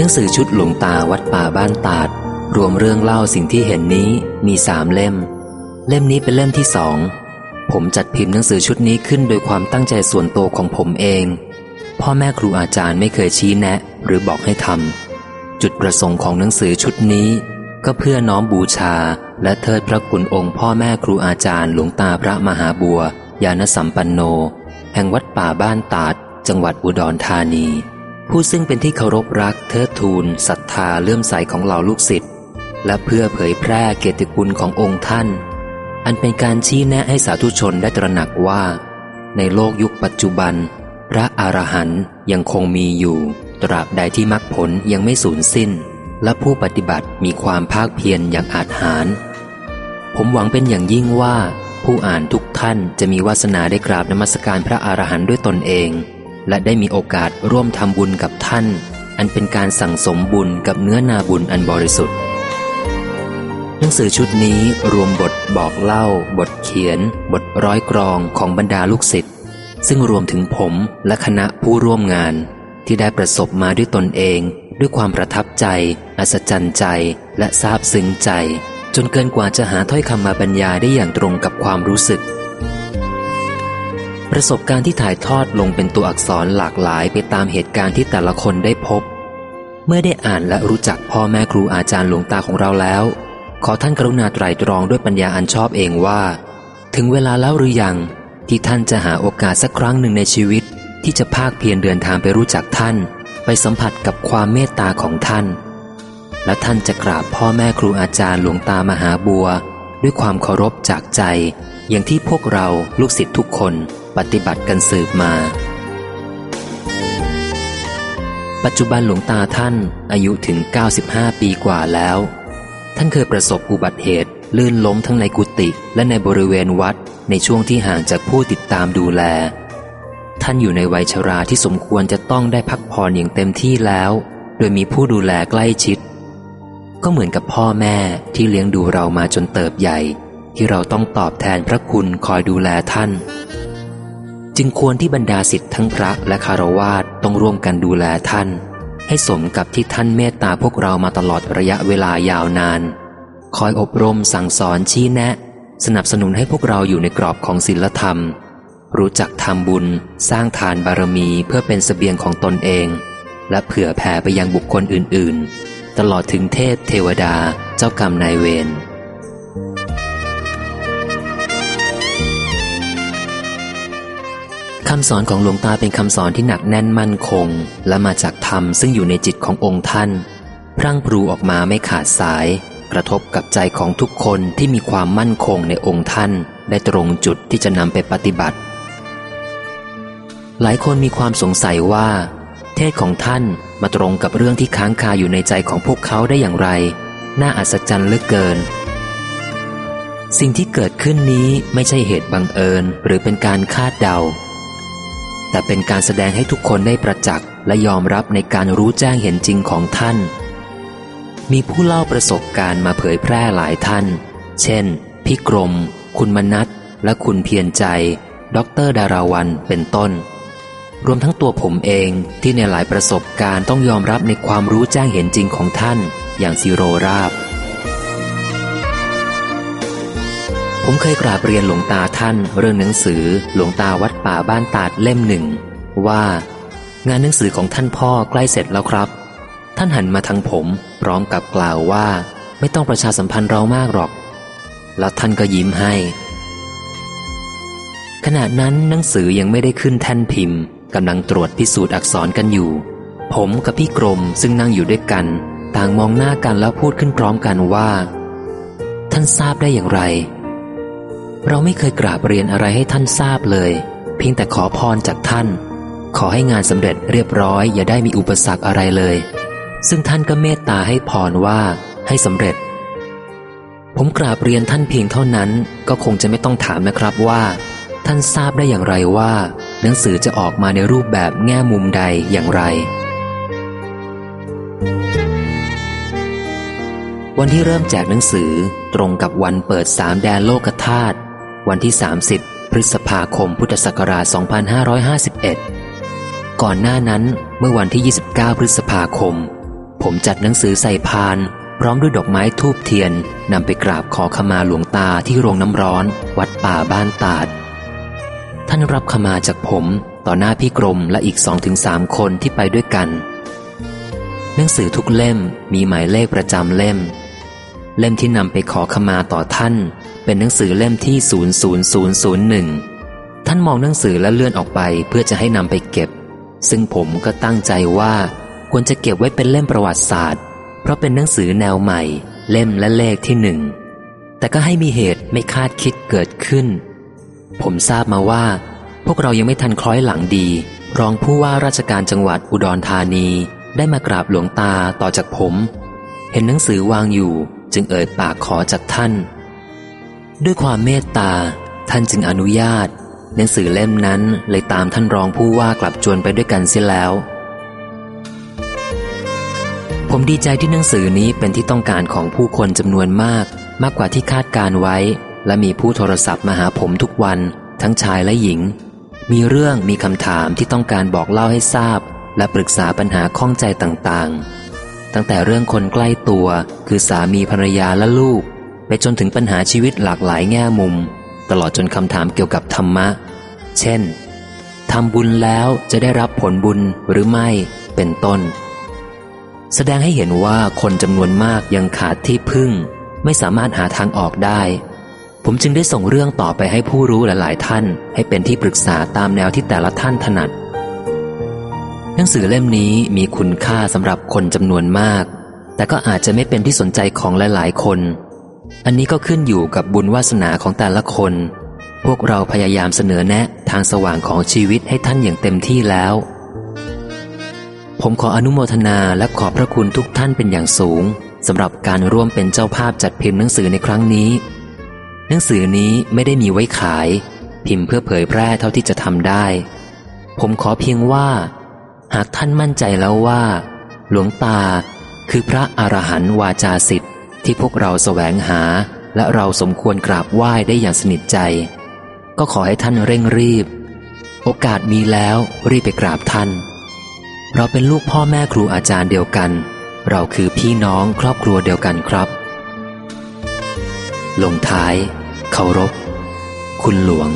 หนังสือชุดหลวงตาวัดป่าบ้านตาด รวมเรื่องเล่าสิ่งที่เห็นนี้มีสามเล่ม เล่มนี้เป็นเล่มที่สอง ผมจัดพิมพ์หนังสือชุดนี้ขึ้นโดยความตั้งใจส่วนตัวของผมเอง พ่อแม่ครูอาจารย์ไม่เคยชี้แนะ หรือบอกให้ทำจุดประสงค์ของหนังสือชุดนี้ ก็เพื่อน้อมบูชา และเทิดพระคุณองค์พ่อแม่ครูอาจารย์ หลวงตาพระมหาบัวยานสัมปันโน แห่งวัดป่าบ้านตาด จังหวัดอุดรธานี ผู้ซึ่งเป็นที่เคารพรักเทิดทูนศรัทธาเลื่อมใสของเหล่าลูกศิษย์และเพื่อเผยแพร่เกียรติคุณขององค์ท่าน อันเป็นการชี้แนะให้สาธุชนได้ตระหนักว่า ในโลกยุคปัจจุบัน พระอรหันต์ยังคงมีอยู่ ตราบใดที่มรรคผลยังไม่สูญสิ้น และผู้ปฏิบัติมีความภาคเพียรอย่างอาจหาร ผมหวังเป็นอย่างยิ่งว่า ผู้อ่านทุกท่านจะมีวาสนาได้กราบนมัสการพระอรหันต์ด้วยตนเอง และได้มีโอกาสร่วมทำบุญกับท่าน อันเป็นการสั่งสมบุญกับเนื้อนาบุญอันบริสุทธิ์ หนังสือชุดนี้รวมบทบอกเล่า บทเขียน บทร้อยกรองของบรรดาลูกศิษย์ซึ่งรวมถึงผมและคณะผู้ร่วมงาน ที่ได้ประสบมาด้วยตนเอง ด้วยความประทับใจ อัศจรรย์ใจ และซาบซึ้งใจ จนเกินกว่าจะหาถ้อยคำมาบรรยายได้อย่างตรงกับความรู้สึก ประสบการณ์ที่ถ่ายทอดลงเป็นตัวอักษรหลากหลายไปตามเหตุการณ์ที่แต่ละคนได้พบ เมื่อได้อ่านและรู้จักพ่อแม่ครูอาจารย์หลวงตาของเราแล้ว ขอท่านกรุณาไตรตรองด้วยปัญญาอันชอบเองว่า ถึงเวลาแล้วหรือยังที่ท่านจะหาโอกาสสักครั้งหนึ่งในชีวิต ที่จะภาคเพียรเดินทางไปรู้จักท่าน ไปสัมผัสกับความเมตตาของท่าน และท่านจะกราบพ่อแม่ครูอาจารย์หลวงตามหาบัว ด้วยความเคารพจากใจ อย่างที่พวกเราลูกศิษย์ทุกคน ปฏิบัติกันสืบมา ปัจจุบันหลวงตาท่านอายุถึง 95 ปีกว่าแล้ว ท่านเคยประสบอุบัติเหตุลื่นล้มทั้งในกุฏิและในบริเวณวัดในช่วงที่ห่างจากผู้ติดตามดูแล ท่านอยู่ในวัยชราที่สมควรจะต้องได้พักผ่อนอย่างเต็มที่แล้ว โดยมีผู้ดูแลใกล้ชิด ก็เหมือนกับพ่อแม่ที่เลี้ยงดูเรามาจนเติบใหญ่ ที่เราต้องตอบแทนพระคุณคอยดูแลท่าน จึงควรที่บรรดาศิษย์ทั้งพระและคารวาสต้องร่วมกันดูแลท่าน ให้สมกับที่ท่านเมตตาพวกเรามาตลอดระยะเวลายาวนาน คอยอบรมสั่งสอนชี้แนะ สนับสนุนให้พวกเราอยู่ในกรอบของศีลธรรม รู้จักทำบุญ สร้างทานบารมีเพื่อเป็นสเสบียงของตนเอง และเผื่อแผ่ไปยังบุคคลอื่น ๆ ตลอดถึงเทพเทวดาเจ้ากรรมนายเวร คำสอนของหลวงตาเป็นคำสอนที่หนักแน่นมั่นคง และมาจากธรรมซึ่งอยู่ในจิตขององค์ท่าน พรั่งพรูออกมาไม่ขาดสาย กระทบกับใจของทุกคนที่มีความมั่นคงในองค์ท่าน ได้ตรงจุดที่จะนำไปปฏิบัติ หลายคนมีความสงสัยว่า เทศของท่านมาตรงกับเรื่องที่ค้างคาอยู่ในใจของพวกเขาได้อย่างไร น่าอัศจรรย์เหลือเกินสิ่งที่เกิดขึ้นนี้ไม่ใช่เหตุบังเอิญหรือเป็นการคาดเดา แต่เป็นการแสดงให้ทุกคนได้ประจักษ์และยอมรับในการรู้แจ้งเห็นจริงของท่าน มีผู้เล่าประสบการณ์มาเผยแพร่หลายท่าน เช่นพี่กรม คุณมนัทและคุณเพียรใจ ดรดาราวันเป็นต้น รวมทั้งตัวผมเองที่ในหลายประสบการณ์ต้องยอมรับในความรู้แจ้งเห็นจริงของท่าน อย่างซีโรราบ ผมเคยกราบเรียนหลวงตาท่าน เรื่องหนังสือหลวงตาวัดป่าบ้านตาดเล่มหนึ่ง ว่า งานหนังสือของท่านพ่อใกล้เสร็จแล้วครับ ท่านหันมาทางผม พร้อมกับกล่าวว่า ไม่ต้องประชาสัมพันธ์เรามากหรอก แล้วท่านก็ยิ้มให้ ขณะนั้นหนังสือยังไม่ได้ขึ้นแท่นพิมพ์กำลังตรวจพิสูจน์อักษรกันอยู่ ผมกับพี่กรมซึ่งนั่งอยู่ด้วยกัน ต่างมองหน้ากันแล้วพูดขึ้นพร้อมกันว่า ท่านทราบได้อย่างไร เราไม่เคยกราบเรียนอะไรให้ท่านทราบเลย เพียงแต่ขอพรจากท่าน ขอให้งานสำเร็จเรียบร้อย อย่าได้มีอุปสรรคอะไรเลย ซึ่งท่านก็เมตตาให้พรว่าให้สำเร็จ ผมกราบเรียนท่านเพียงเท่านั้นก็คงจะไม่ต้องถามนะครับว่า ท่านทราบได้อย่างไรว่า หนังสือจะออกมาในรูปแบบแง่มุมใดอย่างไรวันที่เริ่มแจกหนังสือตรงกับวันเปิดสามแดนโลกธาตุ วันที่ 30 พฤษภาคมพุทธศักราช 2551 ก่อนหน้านั้นเมื่อวันที่ 29 พฤษภาคม ผมจัดหนังสือใส่พาน พร้อมด้วยดอกไม้ทูบเทียนนำไปกราบขอขมาหลวงตาที่โรงน้ำร้อน วัดป่าบ้านตาด ท่านรับขมาจากผมต่อหน้าพี่กรมและอีกสองถึงสามคนที่ไปด้วยกัน หนังสือทุกเล่มมีหมายเลขประจำเล่ม เล่มที่นำไปขอขมาต่อท่าน เป็นหนังสือเล่มที่ 00001 ท่านมองหนังสือและเลื่อนออกไปเพื่อจะให้นำไปเก็บ ซึ่งผมก็ตั้งใจว่าควรจะเก็บไว้เป็นเล่มประวัติศาสตร์ เพราะเป็นหนังสือแนวใหม่ เล่มและเลขที่หนึ่ง แต่ก็ให้มีเหตุไม่คาดคิดเกิดขึ้น ผมทราบมาว่า พวกเรายังไม่ทันคล้อยหลังดี รองผู้ว่าราชการจังหวัดอุดรธานีได้มากราบหลวงตาต่อจากผม เห็นหนังสือวางอยู่จึงเอ่ยปากขอจากท่าน ด้วยความเมตตา ท่านจึงอนุญาต หนังสือเล่มนั้นเลยตามท่านรองผู้ว่ากลับจวนไปด้วยกันเสียแล้ว ผมดีใจที่หนังสือนี้เป็นที่ต้องการของผู้คนจำนวนมาก มากกว่าที่คาดการไว้ และมีผู้โทรศัพท์มาหาผมทุกวัน ทั้งชายและหญิง มีเรื่องมีคำถามที่ต้องการบอกเล่าให้ทราบ และปรึกษาปัญหาข้องใจต่างๆ ตั้งแต่เรื่องคนใกล้ตัว คือสามีภรรยาและลูก ไปจนถึงปัญหาชีวิตหลากหลายแง่มุม ตลอดจนคำถามเกี่ยวกับธรรมะ เช่นทำบุญแล้วจะได้รับผลบุญหรือไม่เป็นต้น แสดงให้เห็นว่าคนจำนวนมากยังขาดที่พึ่ง ไม่สามารถหาทางออกได้ ผมจึงได้ส่งเรื่องต่อไปให้ผู้รู้หลาย ๆ ท่าน ให้เป็นที่ปรึกษาตามแนวที่แต่ละท่านถนัด หนังสือเล่มนี้มีคุณค่าสำหรับคนจำนวนมาก แต่ก็อาจจะไม่เป็นที่สนใจของหลาย ๆ คน อันนี้ก็ขึ้นอยู่กับบุญวาสนาของแต่ละคน พวกเราพยายามเสนอแนะทางสว่างของชีวิตให้ท่านอย่างเต็มที่แล้ว ผมขออนุโมทนาและขอบพระคุณทุกท่านเป็นอย่างสูงสำหรับการร่วมเป็นเจ้าภาพจัดพิมพ์หนังสือในครั้งนี้ หนังสือนี้ไม่ได้มีไว้ขาย พิมพ์เพื่อเผยแพร่เท่าที่จะทำได้ ผมขอเพียงว่า หากท่านมั่นใจแล้วว่า หลวงตาคือพระอรหันต์วาจาสิทธิ์ ที่พวกเราแสวงหาและเราสมควรกราบไหว้ได้อย่างสนิทใจ ก็ขอให้ท่านเร่งรีบ โอกาสมีแล้วรีบไปกราบท่าน เราเป็นลูกพ่อแม่ครูอาจารย์เดียวกัน เราคือพี่น้องครอบครัวเดียวกันครับ ลงท้ายเคารพ คุณหลวง